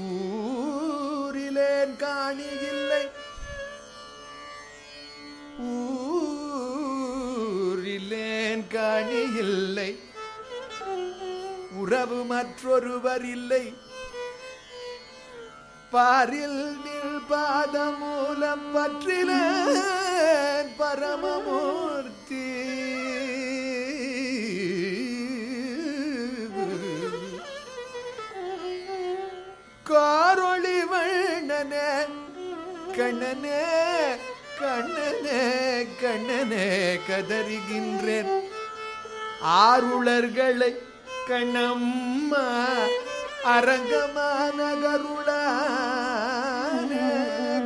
ஊரிலேன் காணி இல்லை ஊரிலேன் காணி இல்லை உறவு மற்றொருவர் இல்லை. பாரில் நில் பாதமூலம் பற்றிலேன் கண்ணனே கண்ணனே கண்ணனே கதறுகின்றேன். ஆருளர்களை கண்ணம்மா அரங்கமான கருளா